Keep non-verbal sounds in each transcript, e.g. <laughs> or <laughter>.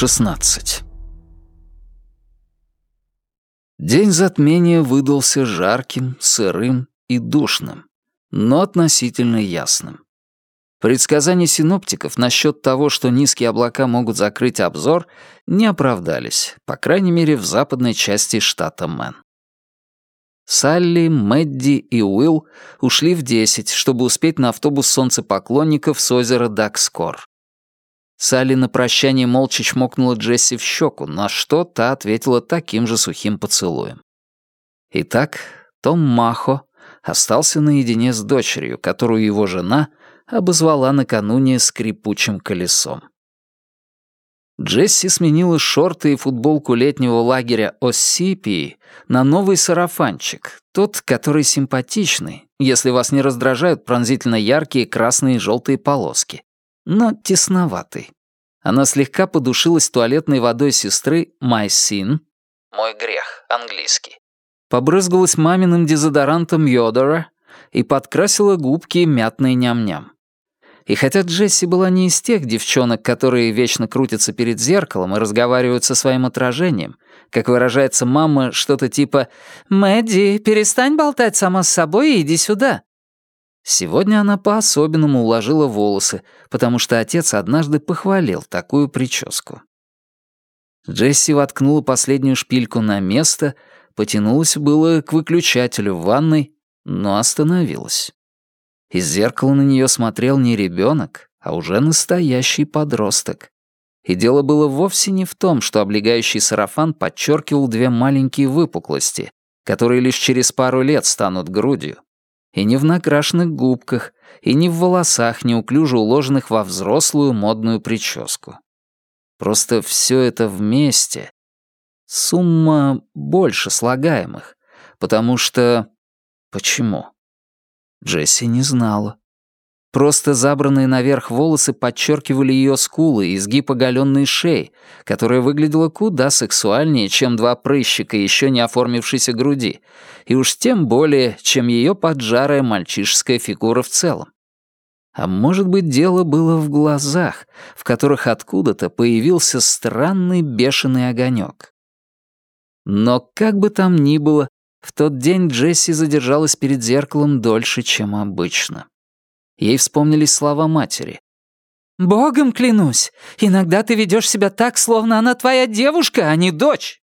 16. День затмения выдался жарким, сырым и душным, но относительно ясным. Предсказания синоптиков насчет того, что низкие облака могут закрыть обзор, не оправдались, по крайней мере, в западной части штата Мэн. Салли, Мэдди и Уилл ушли в 10, чтобы успеть на автобус солнцепоклонников с озера Дакскор. Салли на прощание молча чмокнула Джесси в щеку, на что та ответила таким же сухим поцелуем. Итак, Том Махо остался наедине с дочерью, которую его жена обозвала накануне скрипучим колесом. Джесси сменила шорты и футболку летнего лагеря Оссипии на новый сарафанчик, тот, который симпатичный, если вас не раздражают пронзительно яркие красные и желтые полоски, но тесноватый. Она слегка подушилась туалетной водой сестры «My Sin» — «Мой грех», английский. Побрызгалась маминым дезодорантом Йодора и подкрасила губки мятной ням-ням. И хотя Джесси была не из тех девчонок, которые вечно крутятся перед зеркалом и разговаривают со своим отражением, как выражается мама, что-то типа «Мэдди, перестань болтать сама с собой и иди сюда», Сегодня она по-особенному уложила волосы, потому что отец однажды похвалил такую прическу. Джесси воткнула последнюю шпильку на место, потянулась было к выключателю в ванной, но остановилась. Из зеркала на нее смотрел не ребенок, а уже настоящий подросток. И дело было вовсе не в том, что облегающий сарафан подчеркивал две маленькие выпуклости, которые лишь через пару лет станут грудью, и не в накрашенных губках, и не в волосах, неуклюже уложенных во взрослую модную прическу. Просто все это вместе. Сумма больше слагаемых, потому что... Почему? Джесси не знала. Просто забранные наверх волосы подчеркивали ее скулы и изгиб оголенной шеи, которая выглядела куда сексуальнее, чем два прыщика еще не оформившейся груди, и уж тем более, чем ее поджарая мальчишеская фигура в целом. А может быть, дело было в глазах, в которых откуда-то появился странный бешеный огонек. Но как бы там ни было, в тот день Джесси задержалась перед зеркалом дольше, чем обычно. Ей вспомнились слова матери. «Богом клянусь, иногда ты ведешь себя так, словно она твоя девушка, а не дочь!»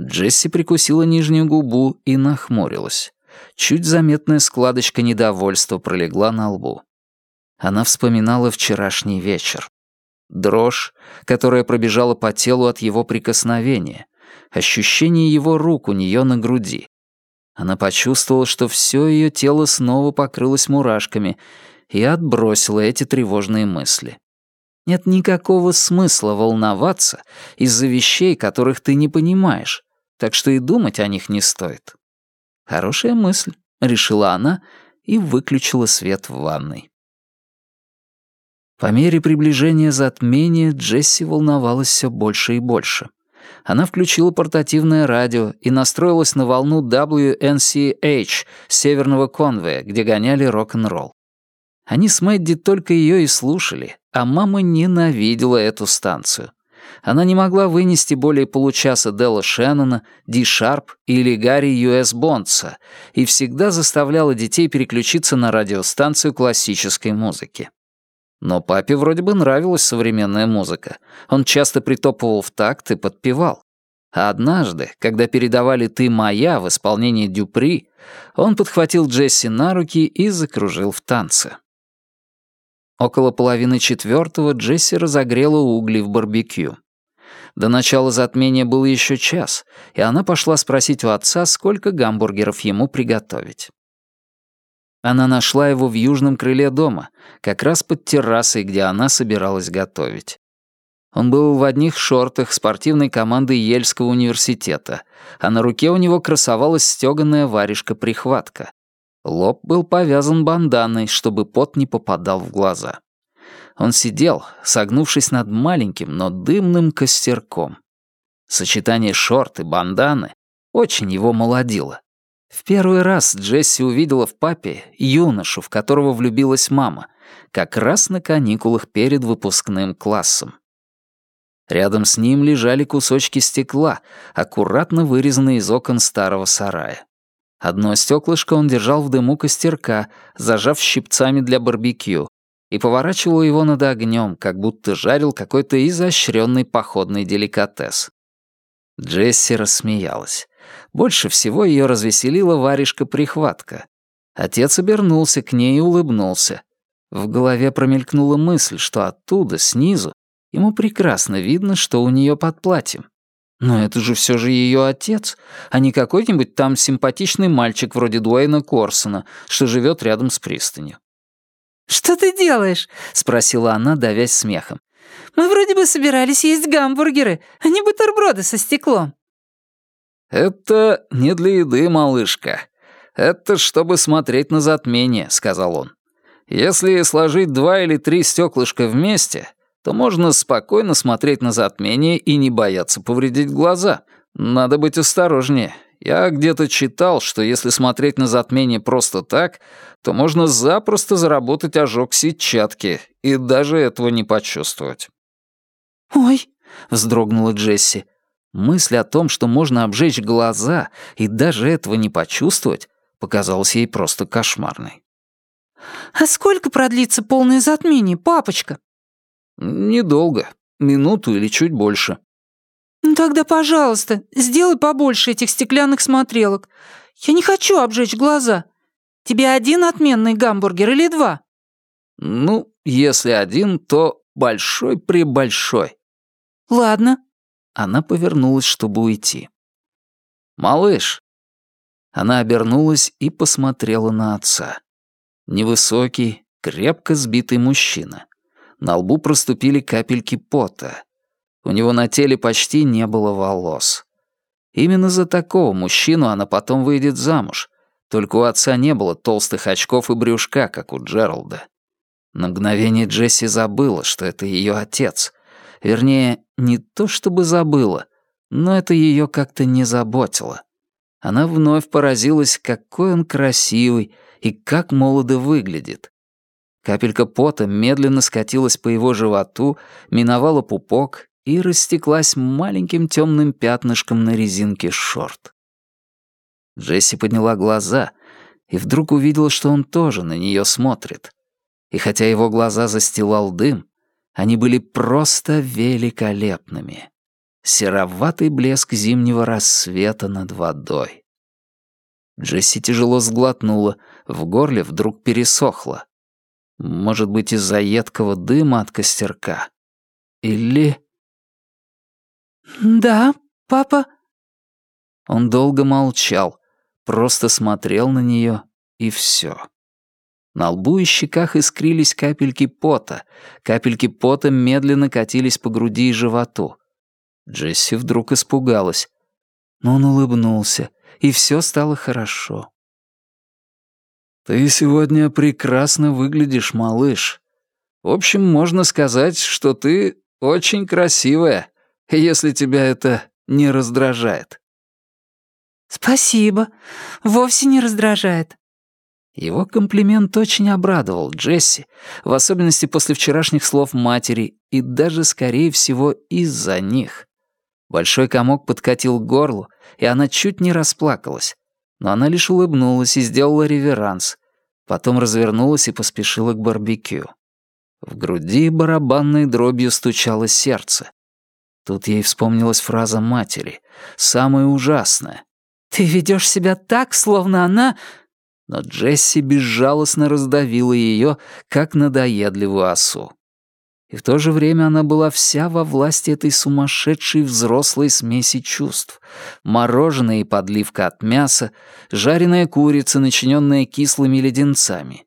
Джесси прикусила нижнюю губу и нахмурилась. Чуть заметная складочка недовольства пролегла на лбу. Она вспоминала вчерашний вечер. Дрожь, которая пробежала по телу от его прикосновения, ощущение его рук у нее на груди, она почувствовала, что все ее тело снова покрылось мурашками и отбросила эти тревожные мысли. Нет никакого смысла волноваться из-за вещей, которых ты не понимаешь, так что и думать о них не стоит. Хорошая мысль, решила она и выключила свет в ванной. По мере приближения затмения Джесси волновалась все больше и больше она включила портативное радио и настроилась на волну WNCH северного конвоя, где гоняли рок-н-ролл. Они с Мэдди только ее и слушали, а мама ненавидела эту станцию. Она не могла вынести более получаса Делла Шеннона, Ди Шарп или Гарри Ю.С. Бонса и всегда заставляла детей переключиться на радиостанцию классической музыки. Но папе вроде бы нравилась современная музыка. Он часто притопывал в такт и подпевал. А однажды, когда передавали «Ты моя» в исполнении Дюпри, он подхватил Джесси на руки и закружил в танце. Около половины четвертого Джесси разогрела угли в барбекю. До начала затмения был еще час, и она пошла спросить у отца, сколько гамбургеров ему приготовить. Она нашла его в южном крыле дома, как раз под террасой, где она собиралась готовить. Он был в одних шортах спортивной команды Ельского университета, а на руке у него красовалась стёганая варежка-прихватка. Лоб был повязан банданой, чтобы пот не попадал в глаза. Он сидел, согнувшись над маленьким, но дымным костерком. Сочетание шорт и банданы очень его молодило. В первый раз Джесси увидела в папе юношу, в которого влюбилась мама, как раз на каникулах перед выпускным классом. Рядом с ним лежали кусочки стекла, аккуратно вырезанные из окон старого сарая. Одно стеклышко он держал в дыму костерка, зажав щипцами для барбекю, и поворачивал его над огнем, как будто жарил какой-то изощренный походный деликатес. Джесси рассмеялась. Больше всего ее развеселила варежка-прихватка. Отец обернулся к ней и улыбнулся. В голове промелькнула мысль, что оттуда, снизу, ему прекрасно видно, что у нее под платьем. Но это же все же ее отец, а не какой-нибудь там симпатичный мальчик вроде Дуэйна Корсона, что живет рядом с пристанью. «Что ты делаешь?» — спросила она, давясь смехом. «Мы вроде бы собирались есть гамбургеры, а не бутерброды со стеклом». «Это не для еды, малышка. Это чтобы смотреть на затмение», — сказал он. «Если сложить два или три стеклышка вместе, то можно спокойно смотреть на затмение и не бояться повредить глаза. Надо быть осторожнее. Я где-то читал, что если смотреть на затмение просто так, то можно запросто заработать ожог сетчатки и даже этого не почувствовать. «Ой!» — вздрогнула Джесси. Мысль о том, что можно обжечь глаза и даже этого не почувствовать, показалась ей просто кошмарной. «А сколько продлится полное затмение, папочка?» «Недолго. Минуту или чуть больше». «Ну тогда, пожалуйста, сделай побольше этих стеклянных смотрелок. Я не хочу обжечь глаза. Тебе один отменный гамбургер или два?» «Ну, если один, то большой-пребольшой». «Ладно». Она повернулась, чтобы уйти. «Малыш». Она обернулась и посмотрела на отца. Невысокий, крепко сбитый мужчина. На лбу проступили капельки пота. У него на теле почти не было волос. Именно за такого мужчину она потом выйдет замуж. Только у отца не было толстых очков и брюшка, как у Джералда. На мгновение Джесси забыла, что это ее отец. Вернее, не то чтобы забыла, но это ее как-то не заботило. Она вновь поразилась, какой он красивый и как молодо выглядит. Капелька пота медленно скатилась по его животу, миновала пупок и растеклась маленьким темным пятнышком на резинке шорт. Джесси подняла глаза и вдруг увидела, что он тоже на нее смотрит. И хотя его глаза застилал дым, они были просто великолепными. Сероватый блеск зимнего рассвета над водой. Джесси тяжело сглотнула, в горле вдруг пересохло. Может быть, из-за едкого дыма от костерка? Или... «Да, папа?» Он долго молчал, просто смотрел на нее, и все. На лбу и щеках искрились капельки пота, капельки пота медленно катились по груди и животу. Джесси вдруг испугалась. Но он улыбнулся, и все стало хорошо. «Ты сегодня прекрасно выглядишь, малыш. В общем, можно сказать, что ты очень красивая, если тебя это не раздражает». «Спасибо. Вовсе не раздражает». Его комплимент очень обрадовал Джесси, в особенности после вчерашних слов матери, и даже, скорее всего, из-за них. Большой комок подкатил к горлу, и она чуть не расплакалась но она лишь улыбнулась и сделала реверанс, потом развернулась и поспешила к барбекю. В груди барабанной дробью стучало сердце. Тут ей вспомнилась фраза матери, самая ужасная. «Ты ведешь себя так, словно она...» Но Джесси безжалостно раздавила ее, как надоедливую осу. И в то же время она была вся во власти этой сумасшедшей взрослой смеси чувств. Мороженое и подливка от мяса, жареная курица, начиненная кислыми леденцами.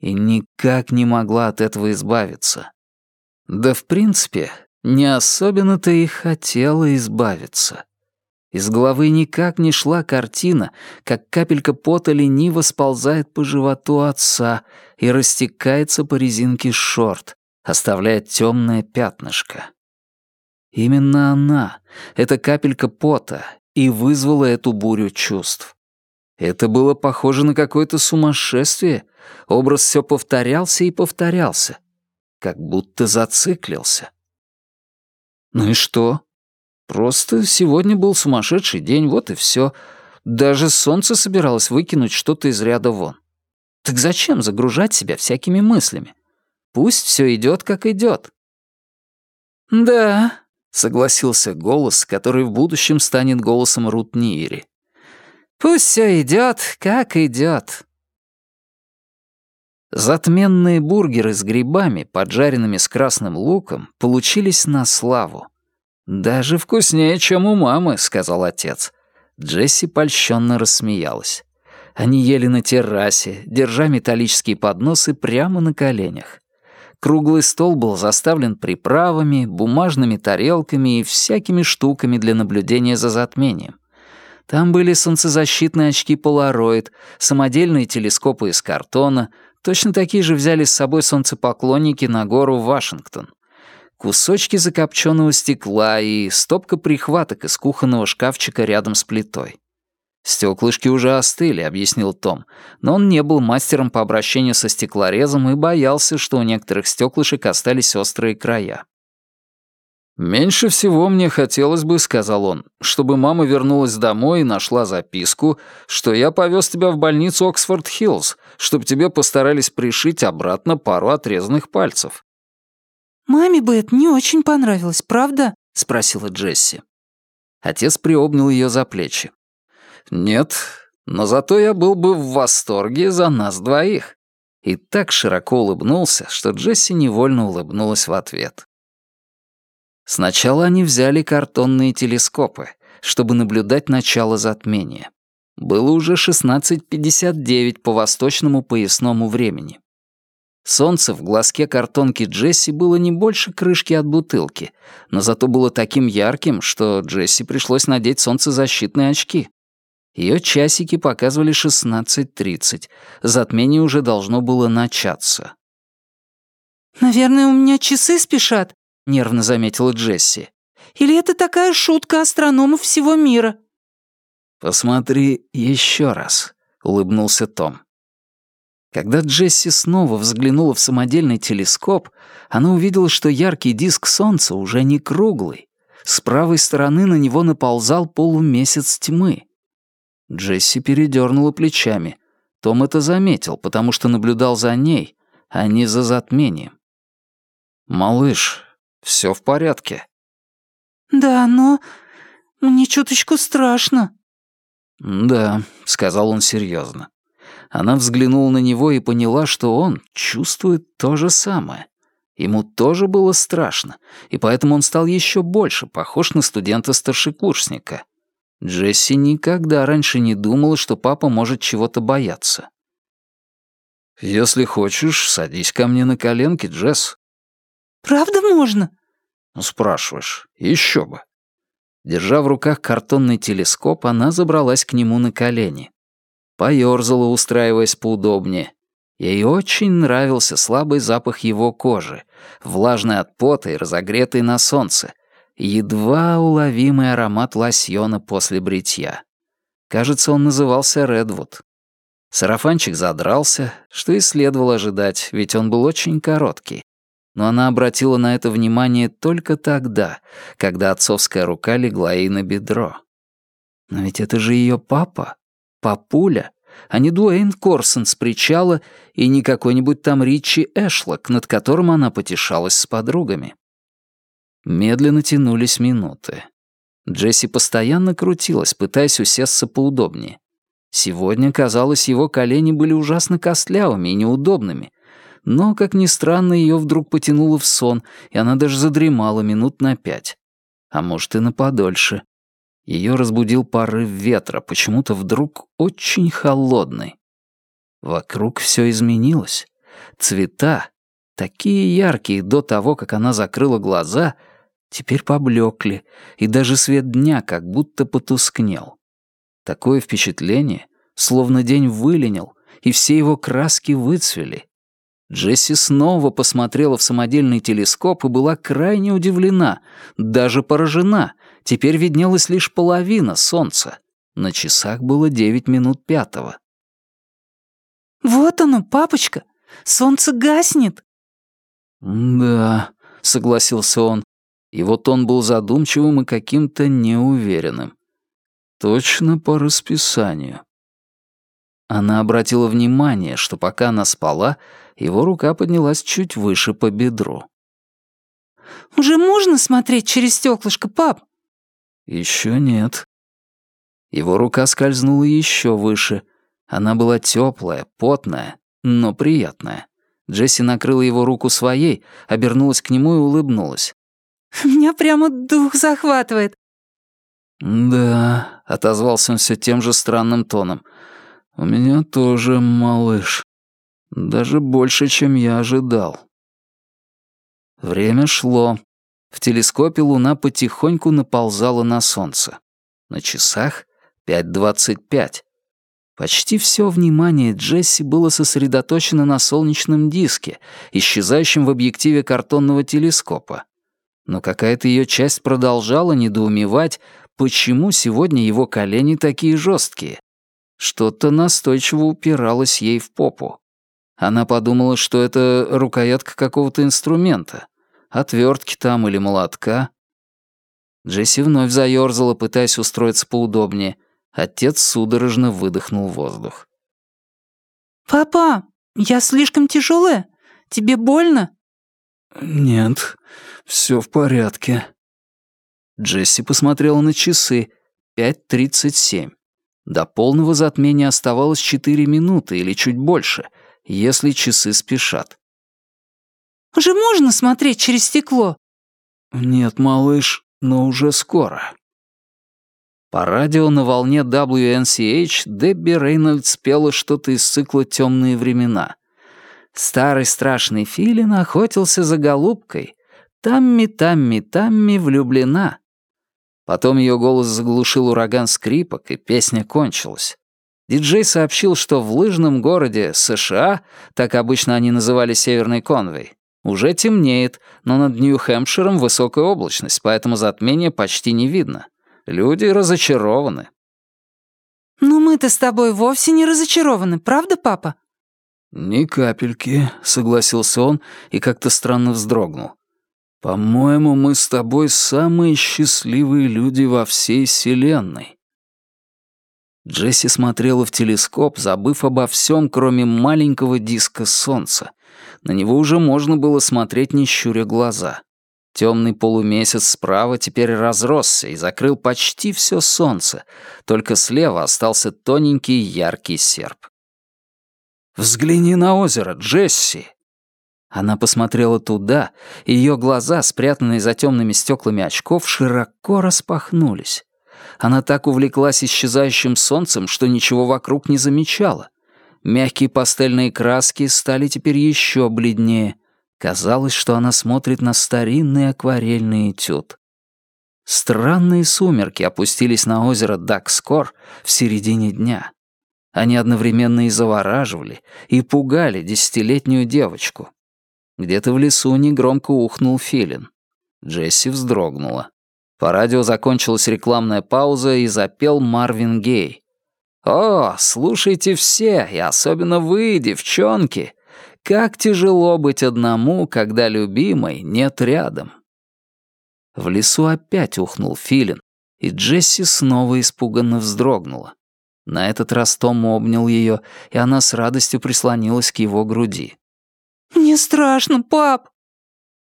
И никак не могла от этого избавиться. Да, в принципе, не особенно-то и хотела избавиться. Из головы никак не шла картина, как капелька пота лениво сползает по животу отца и растекается по резинке шорт, оставляя темное пятнышко. Именно она, эта капелька пота, и вызвала эту бурю чувств. Это было похоже на какое-то сумасшествие. Образ все повторялся и повторялся, как будто зациклился. Ну и что? Просто сегодня был сумасшедший день, вот и все. Даже солнце собиралось выкинуть что-то из ряда вон. Так зачем загружать себя всякими мыслями? Пусть все идет, как идет. Да, согласился голос, который в будущем станет голосом Рут Ниери. Пусть все идет, как идет. Затменные бургеры с грибами, поджаренными с красным луком, получились на славу. «Даже вкуснее, чем у мамы», — сказал отец. Джесси польщенно рассмеялась. Они ели на террасе, держа металлические подносы прямо на коленях. Круглый стол был заставлен приправами, бумажными тарелками и всякими штуками для наблюдения за затмением. Там были солнцезащитные очки Polaroid, самодельные телескопы из картона, точно такие же взяли с собой солнцепоклонники на гору Вашингтон. Кусочки закопченного стекла и стопка прихваток из кухонного шкафчика рядом с плитой. «Стеклышки уже остыли», — объяснил Том, но он не был мастером по обращению со стеклорезом и боялся, что у некоторых стеклышек остались острые края. «Меньше всего мне хотелось бы, — сказал он, — чтобы мама вернулась домой и нашла записку, что я повез тебя в больницу Оксфорд-Хиллз, чтобы тебе постарались пришить обратно пару отрезанных пальцев». «Маме бы это не очень понравилось, правда?» — спросила Джесси. Отец приобнял ее за плечи. Нет, но зато я был бы в восторге за нас двоих. И так широко улыбнулся, что Джесси невольно улыбнулась в ответ. Сначала они взяли картонные телескопы, чтобы наблюдать начало затмения. Было уже 16.59 по восточному поясному времени. Солнце в глазке картонки Джесси было не больше крышки от бутылки, но зато было таким ярким, что Джесси пришлось надеть солнцезащитные очки. Ее часики показывали 16.30. Затмение уже должно было начаться. «Наверное, у меня часы спешат», — нервно заметила Джесси. «Или это такая шутка астрономов всего мира?» «Посмотри еще раз», — улыбнулся Том. Когда Джесси снова взглянула в самодельный телескоп, она увидела, что яркий диск Солнца уже не круглый. С правой стороны на него наползал полумесяц тьмы. Джесси передернула плечами. Том это заметил, потому что наблюдал за ней, а не за затмением. «Малыш, все в порядке?» «Да, но мне чуточку страшно». «Да», — сказал он серьезно. Она взглянула на него и поняла, что он чувствует то же самое. Ему тоже было страшно, и поэтому он стал еще больше похож на студента-старшекурсника. Джесси никогда раньше не думала, что папа может чего-то бояться. «Если хочешь, садись ко мне на коленки, Джесс». «Правда можно?» «Ну, спрашиваешь. Еще бы». Держа в руках картонный телескоп, она забралась к нему на колени. Поёрзала, устраиваясь поудобнее. Ей очень нравился слабый запах его кожи, влажный от пота и разогретый на солнце, едва уловимый аромат лосьона после бритья. Кажется, он назывался Редвуд. Сарафанчик задрался, что и следовало ожидать, ведь он был очень короткий. Но она обратила на это внимание только тогда, когда отцовская рука легла ей на бедро. Но ведь это же ее папа, папуля, а не Дуэйн Корсон с причала и не какой-нибудь там Ричи Эшлок, над которым она потешалась с подругами. Медленно тянулись минуты. Джесси постоянно крутилась, пытаясь усесться поудобнее. Сегодня, казалось, его колени были ужасно костлявыми и неудобными. Но, как ни странно, ее вдруг потянуло в сон, и она даже задремала минут на пять. А может, и на подольше. Ее разбудил порыв ветра, почему-то вдруг очень холодный. Вокруг все изменилось. Цвета, такие яркие до того, как она закрыла глаза — теперь поблекли, и даже свет дня как будто потускнел. Такое впечатление, словно день выленил, и все его краски выцвели. Джесси снова посмотрела в самодельный телескоп и была крайне удивлена, даже поражена. Теперь виднелась лишь половина солнца. На часах было девять минут пятого. «Вот оно, папочка! Солнце гаснет!» «Да», — согласился он. Его тон был задумчивым и каким-то неуверенным. Точно по расписанию. Она обратила внимание, что пока она спала, его рука поднялась чуть выше по бедру. «Уже можно смотреть через стеклышко, пап?» Еще нет. Его рука скользнула еще выше. Она была теплая, потная, но приятная. Джесси накрыла его руку своей, обернулась к нему и улыбнулась. <laughs> «Меня прямо дух захватывает». «Да», — отозвался он все тем же странным тоном. «У меня тоже малыш. Даже больше, чем я ожидал». Время шло. В телескопе луна потихоньку наползала на солнце. На часах 5.25. Почти все внимание Джесси было сосредоточено на солнечном диске, исчезающем в объективе картонного телескопа. Но какая-то ее часть продолжала недоумевать, почему сегодня его колени такие жесткие. Что-то настойчиво упиралось ей в попу. Она подумала, что это рукоятка какого-то инструмента. Отвертки там или молотка. Джесси вновь заёрзала, пытаясь устроиться поудобнее — Отец судорожно выдохнул воздух. «Папа, я слишком тяжелая? Тебе больно?» «Нет, все в порядке». Джесси посмотрела на часы. Пять тридцать семь. До полного затмения оставалось четыре минуты или чуть больше, если часы спешат. «Уже можно смотреть через стекло?» «Нет, малыш, но уже скоро». По радио на волне WNCH Дебби Рейнольдс спела что-то из цикла «Темные времена». Старый страшный филин охотился за голубкой. Тамми, Тамми, Тамми влюблена. Потом ее голос заглушил ураган скрипок, и песня кончилась. Диджей сообщил, что в лыжном городе США, так обычно они называли Северный Конвей, уже темнеет, но над Нью-Хэмпширом высокая облачность, поэтому затмение почти не видно. Люди разочарованы». «Но мы-то с тобой вовсе не разочарованы, правда, папа?» «Ни капельки», — согласился он и как-то странно вздрогнул. «По-моему, мы с тобой самые счастливые люди во всей Вселенной». Джесси смотрела в телескоп, забыв обо всем, кроме маленького диска солнца. На него уже можно было смотреть, не щуря глаза. Темный полумесяц справа теперь разросся и закрыл почти все солнце, только слева остался тоненький яркий серп. «Взгляни на озеро, Джесси!» Она посмотрела туда, и ее глаза, спрятанные за темными стеклами очков, широко распахнулись. Она так увлеклась исчезающим солнцем, что ничего вокруг не замечала. Мягкие пастельные краски стали теперь еще бледнее, Казалось, что она смотрит на старинный акварельный этюд. Странные сумерки опустились на озеро Дакскор в середине дня. Они одновременно и завораживали, и пугали десятилетнюю девочку. Где-то в лесу негромко ухнул филин. Джесси вздрогнула. По радио закончилась рекламная пауза, и запел Марвин Гей. «О, слушайте все, и особенно вы, девчонки! Как тяжело быть одному, когда любимой нет рядом. В лесу опять ухнул филин, и Джесси снова испуганно вздрогнула. На этот раз Том обнял ее, и она с радостью прислонилась к его груди. «Мне страшно, пап!»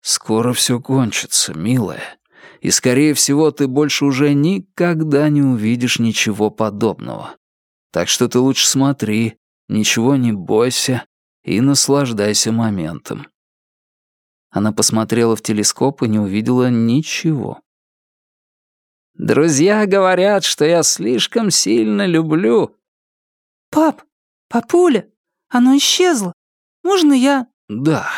«Скоро все кончится, милая, и, скорее всего, ты больше уже никогда не увидишь ничего подобного. Так что ты лучше смотри, ничего не бойся и наслаждайся моментом». Она посмотрела в телескоп и не увидела ничего. «Друзья говорят, что я слишком сильно люблю...» «Пап, папуля, оно исчезло. Можно я...» «Да,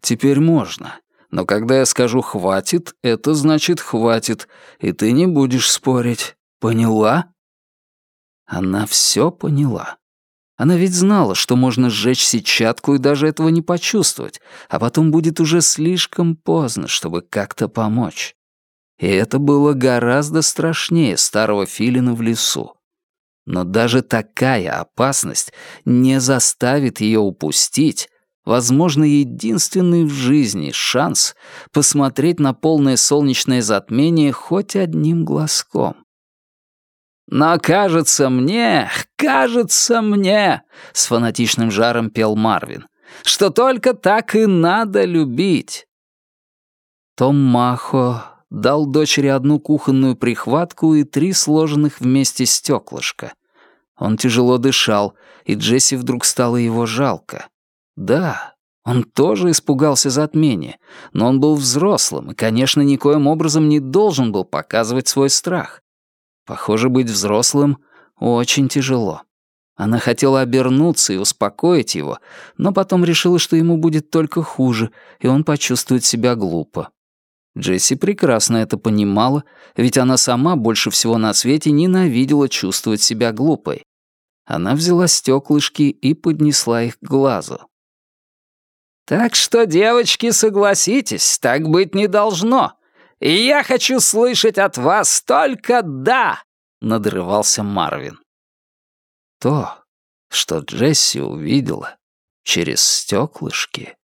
теперь можно. Но когда я скажу «хватит», это значит «хватит», и ты не будешь спорить. Поняла?» Она все поняла. Она ведь знала, что можно сжечь сетчатку и даже этого не почувствовать, а потом будет уже слишком поздно, чтобы как-то помочь. И это было гораздо страшнее старого филина в лесу. Но даже такая опасность не заставит ее упустить возможно, единственный в жизни шанс посмотреть на полное солнечное затмение хоть одним глазком. «Но кажется мне, кажется мне», — с фанатичным жаром пел Марвин, «что только так и надо любить». Том Махо дал дочери одну кухонную прихватку и три сложенных вместе стеклышка. Он тяжело дышал, и Джесси вдруг стало его жалко. Да, он тоже испугался затмения, но он был взрослым и, конечно, никоим образом не должен был показывать свой страх. Похоже, быть взрослым очень тяжело. Она хотела обернуться и успокоить его, но потом решила, что ему будет только хуже, и он почувствует себя глупо. Джесси прекрасно это понимала, ведь она сама больше всего на свете ненавидела чувствовать себя глупой. Она взяла стеклышки и поднесла их к глазу. «Так что, девочки, согласитесь, так быть не должно. Я хочу слышать от вас только «да», — надрывался Марвин. То, что Джесси увидела через стеклышки,